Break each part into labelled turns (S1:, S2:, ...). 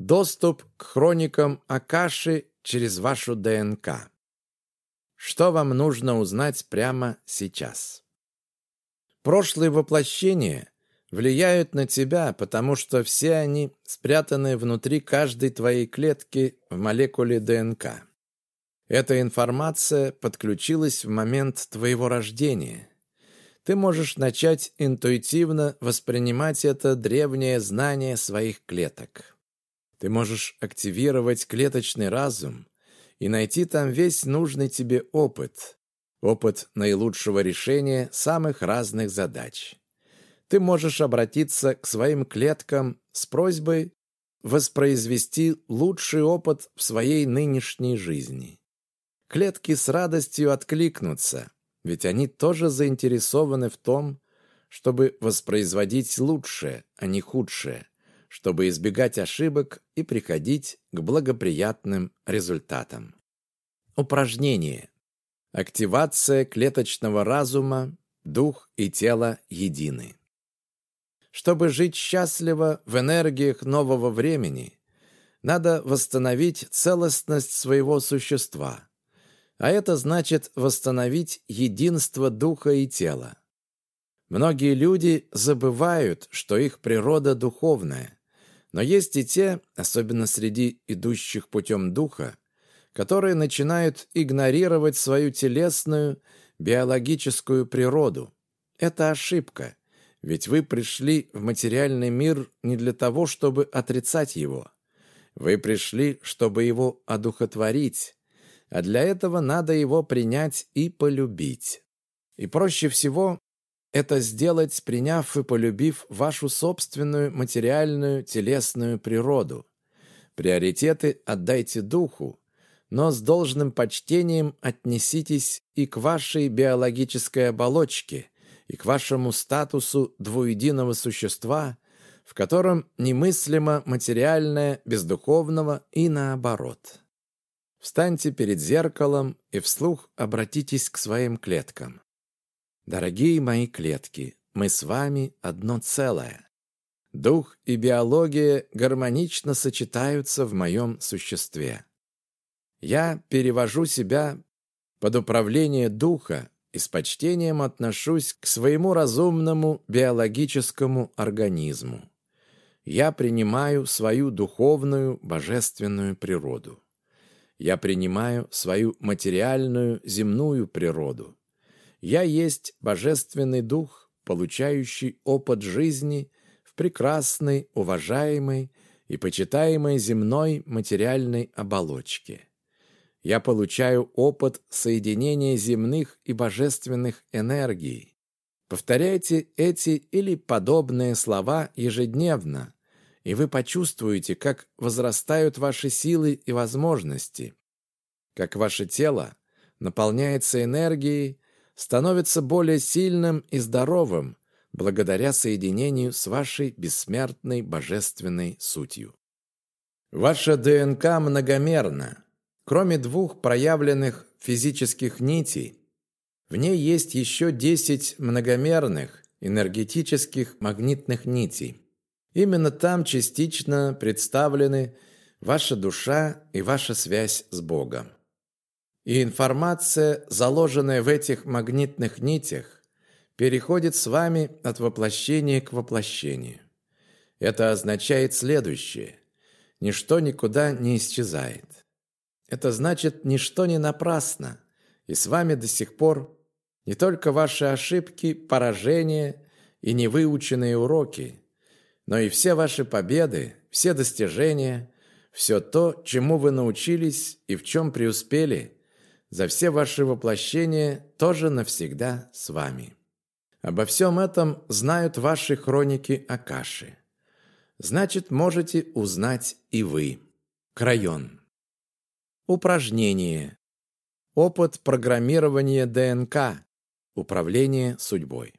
S1: Доступ к хроникам Акаши через вашу ДНК. Что вам нужно узнать прямо сейчас? Прошлые воплощения влияют на тебя, потому что все они спрятаны внутри каждой твоей клетки в молекуле ДНК. Эта информация подключилась в момент твоего рождения. Ты можешь начать интуитивно воспринимать это древнее знание своих клеток. Ты можешь активировать клеточный разум и найти там весь нужный тебе опыт, опыт наилучшего решения самых разных задач. Ты можешь обратиться к своим клеткам с просьбой воспроизвести лучший опыт в своей нынешней жизни. Клетки с радостью откликнутся, ведь они тоже заинтересованы в том, чтобы воспроизводить лучшее, а не худшее чтобы избегать ошибок и приходить к благоприятным результатам. Упражнение. Активация клеточного разума, дух и тело едины. Чтобы жить счастливо в энергиях нового времени, надо восстановить целостность своего существа. А это значит восстановить единство духа и тела. Многие люди забывают, что их природа духовная, но есть и те, особенно среди идущих путем духа, которые начинают игнорировать свою телесную, биологическую природу. Это ошибка, ведь вы пришли в материальный мир не для того, чтобы отрицать его. Вы пришли, чтобы его одухотворить, а для этого надо его принять и полюбить. И проще всего это сделать, приняв и полюбив вашу собственную материальную телесную природу. Приоритеты отдайте духу, но с должным почтением отнеситесь и к вашей биологической оболочке, и к вашему статусу двуединого существа, в котором немыслимо материальное без духовного и наоборот. Встаньте перед зеркалом и вслух обратитесь к своим клеткам. Дорогие мои клетки, мы с вами одно целое. Дух и биология гармонично сочетаются в моем существе. Я перевожу себя под управление духа и с почтением отношусь к своему разумному биологическому организму. Я принимаю свою духовную божественную природу. Я принимаю свою материальную земную природу. Я есть Божественный Дух, получающий опыт жизни в прекрасной, уважаемой и почитаемой земной материальной оболочке. Я получаю опыт соединения земных и божественных энергий. Повторяйте эти или подобные слова ежедневно, и вы почувствуете, как возрастают ваши силы и возможности, как ваше тело наполняется энергией, становится более сильным и здоровым благодаря соединению с вашей бессмертной божественной сутью. Ваша ДНК многомерна. Кроме двух проявленных физических нитей, в ней есть еще 10 многомерных энергетических магнитных нитей. Именно там частично представлены ваша душа и ваша связь с Богом. И информация, заложенная в этих магнитных нитях, переходит с вами от воплощения к воплощению. Это означает следующее. Ничто никуда не исчезает. Это значит, ничто не напрасно, и с вами до сих пор не только ваши ошибки, поражения и невыученные уроки, но и все ваши победы, все достижения, все то, чему вы научились и в чем преуспели – за все ваши воплощения тоже навсегда с вами. Обо всем этом знают ваши хроники Акаши. Значит, можете узнать и вы. Крайон. Упражнение. Опыт программирования ДНК. Управление судьбой.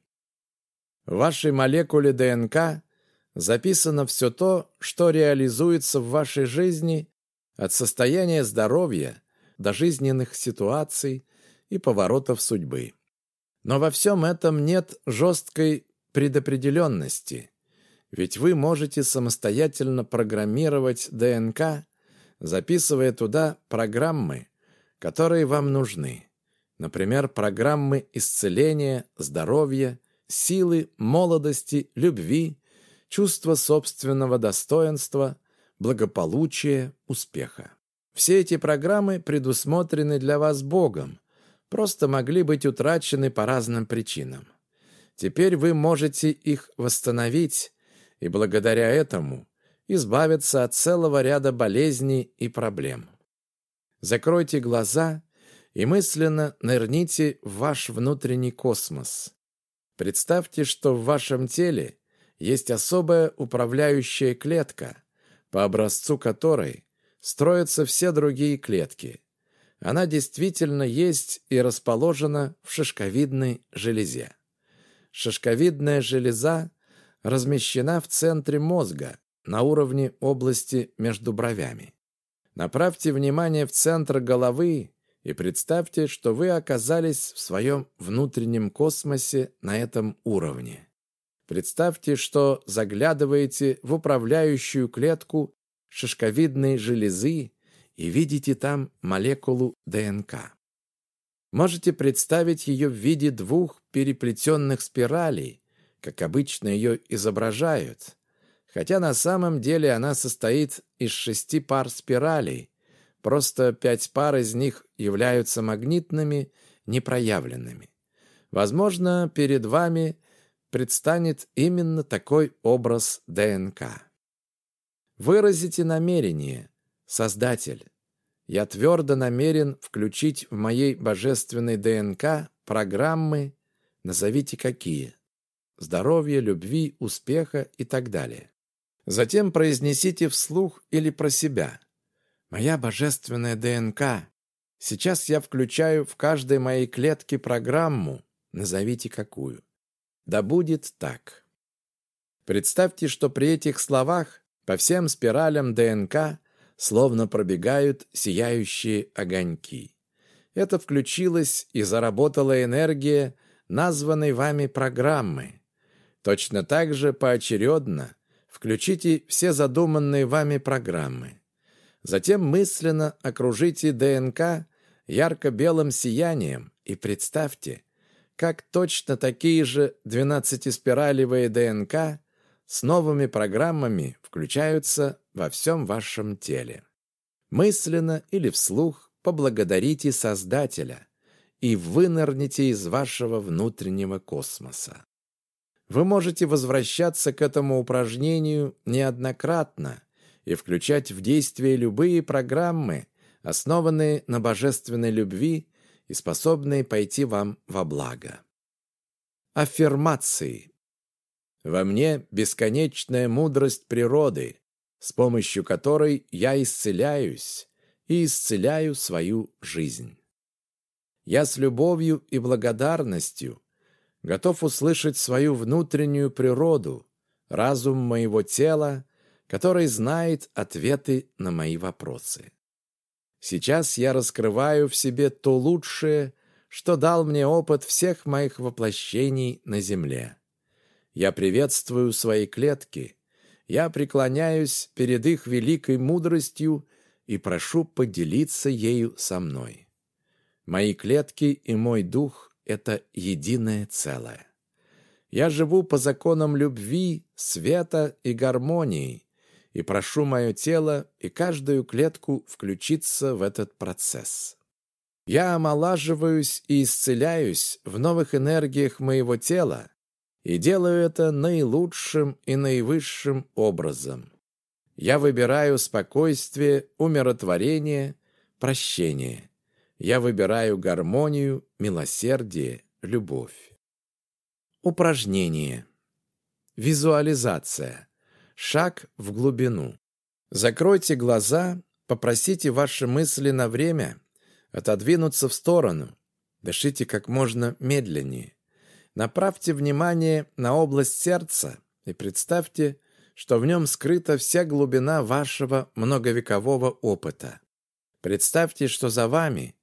S1: В вашей молекуле ДНК записано все то, что реализуется в вашей жизни от состояния здоровья до жизненных ситуаций и поворотов судьбы. Но во всем этом нет жесткой предопределенности, Ведь вы можете самостоятельно программировать ДНК, записывая туда программы, которые вам нужны. Например, программы исцеления, здоровья, силы, молодости, любви, чувства собственного достоинства, благополучия, успеха. Все эти программы предусмотрены для вас Богом, просто могли быть утрачены по разным причинам. Теперь вы можете их восстановить и благодаря этому избавиться от целого ряда болезней и проблем. Закройте глаза и мысленно нырните в ваш внутренний космос. Представьте, что в вашем теле есть особая управляющая клетка, по образцу которой строятся все другие клетки. Она действительно есть и расположена в шишковидной железе. Шишковидная железа размещена в центре мозга, на уровне области между бровями. Направьте внимание в центр головы и представьте, что вы оказались в своем внутреннем космосе на этом уровне. Представьте, что заглядываете в управляющую клетку шишковидной железы и видите там молекулу ДНК. Можете представить ее в виде двух переплетенных спиралей, как обычно ее изображают, хотя на самом деле она состоит из шести пар спиралей, Просто пять пар из них являются магнитными, непроявленными. Возможно, перед вами предстанет именно такой образ ДНК. Выразите намерение, Создатель. Я твердо намерен включить в моей божественной ДНК программы, назовите какие, здоровья, любви, успеха и так далее. Затем произнесите вслух или про себя – Моя божественная ДНК. Сейчас я включаю в каждой моей клетке программу, назовите какую. Да будет так. Представьте, что при этих словах по всем спиралям ДНК словно пробегают сияющие огоньки. Это включилась и заработала энергия названной вами программы. Точно так же поочередно включите все задуманные вами программы. Затем мысленно окружите ДНК ярко-белым сиянием и представьте, как точно такие же двенадцатиспиралевые ДНК с новыми программами включаются во всем вашем теле. Мысленно или вслух поблагодарите Создателя и вынырните из вашего внутреннего космоса. Вы можете возвращаться к этому упражнению неоднократно и включать в действие любые программы, основанные на божественной любви и способные пойти вам во благо. Аффирмации. Во мне бесконечная мудрость природы, с помощью которой я исцеляюсь и исцеляю свою жизнь. Я с любовью и благодарностью готов услышать свою внутреннюю природу, разум моего тела который знает ответы на мои вопросы. Сейчас я раскрываю в себе то лучшее, что дал мне опыт всех моих воплощений на земле. Я приветствую свои клетки, я преклоняюсь перед их великой мудростью и прошу поделиться ею со мной. Мои клетки и мой дух — это единое целое. Я живу по законам любви, света и гармонии, и прошу мое тело и каждую клетку включиться в этот процесс. Я омолаживаюсь и исцеляюсь в новых энергиях моего тела и делаю это наилучшим и наивысшим образом. Я выбираю спокойствие, умиротворение, прощение. Я выбираю гармонию, милосердие, любовь. Упражнение. Визуализация. Шаг в глубину. Закройте глаза, попросите ваши мысли на время отодвинуться в сторону. Дышите как можно медленнее. Направьте внимание на область сердца и представьте, что в нем скрыта вся глубина вашего многовекового опыта. Представьте, что за вами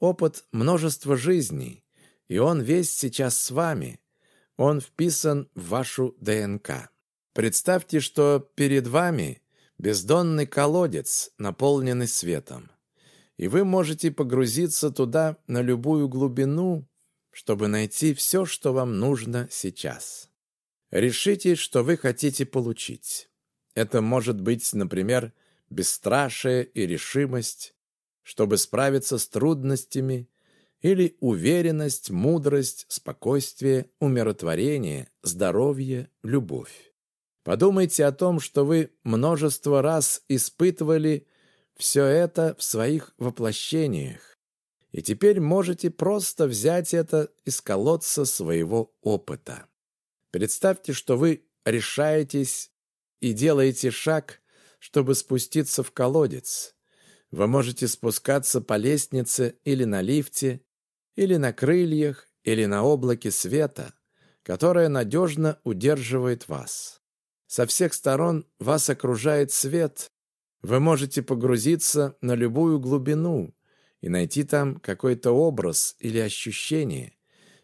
S1: опыт множества жизней, и он весь сейчас с вами. Он вписан в вашу ДНК. Представьте, что перед вами бездонный колодец, наполненный светом, и вы можете погрузиться туда на любую глубину, чтобы найти все, что вам нужно сейчас. Решите, что вы хотите получить. Это может быть, например, бесстрашие и решимость, чтобы справиться с трудностями, или уверенность, мудрость, спокойствие, умиротворение, здоровье, любовь. Подумайте о том, что вы множество раз испытывали все это в своих воплощениях, и теперь можете просто взять это из колодца своего опыта. Представьте, что вы решаетесь и делаете шаг, чтобы спуститься в колодец. Вы можете спускаться по лестнице или на лифте, или на крыльях, или на облаке света, которое надежно удерживает вас. Со всех сторон вас окружает свет. Вы можете погрузиться на любую глубину и найти там какой-то образ или ощущение,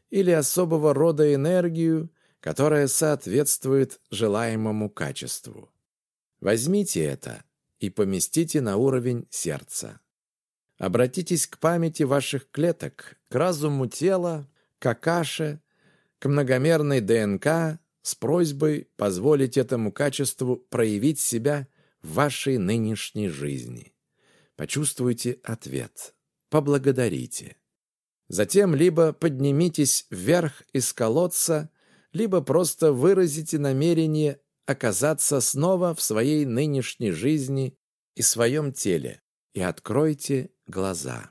S1: или особого рода энергию, которая соответствует желаемому качеству. Возьмите это и поместите на уровень сердца. Обратитесь к памяти ваших клеток, к разуму тела, к акаше, к многомерной ДНК с просьбой позволить этому качеству проявить себя в вашей нынешней жизни. Почувствуйте ответ. Поблагодарите. Затем либо поднимитесь вверх из колодца, либо просто выразите намерение оказаться снова в своей нынешней жизни и своем теле и откройте глаза.